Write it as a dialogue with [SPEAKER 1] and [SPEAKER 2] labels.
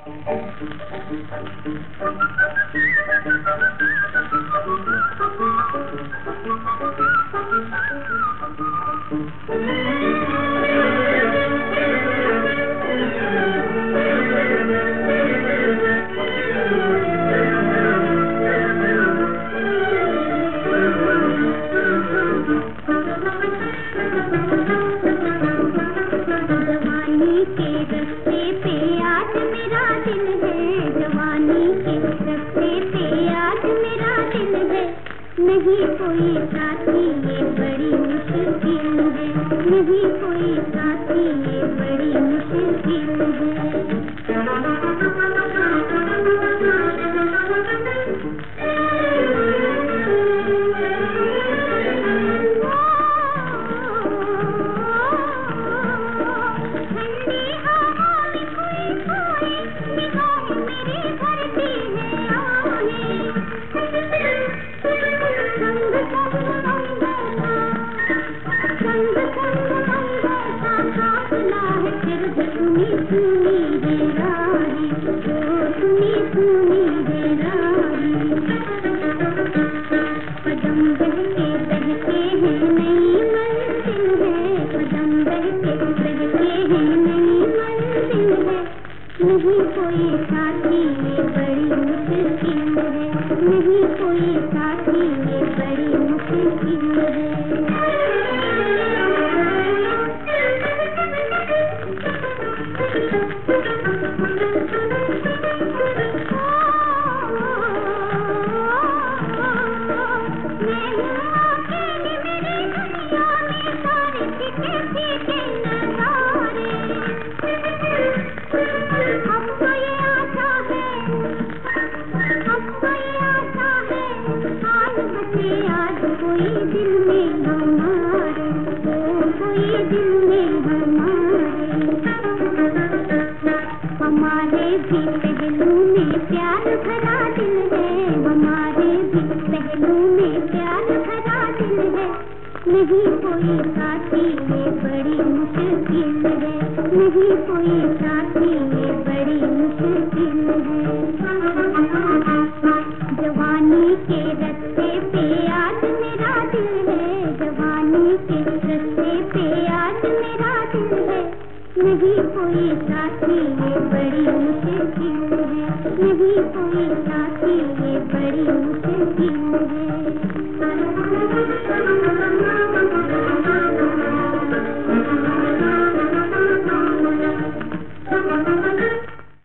[SPEAKER 1] जवानी नहीं कोई साथी ये बड़ी मुश्किल है नहीं कोई साथी ये बड़ी मुश्किल है। नहीं कोई साथी पहलू में प्यार भरा दिल है। हमारे भी पहलू में प्यार भरा दिल है। नहीं कोई साथी ये बड़ी मुश्किल है। नहीं कोई साथी ये बड़ी मुश्किल है। जवानी के रस्ते पे आज मेरा दिल है। जवानी के रस्ते पे आज मेरा दिल है। नहीं कोई साथी ये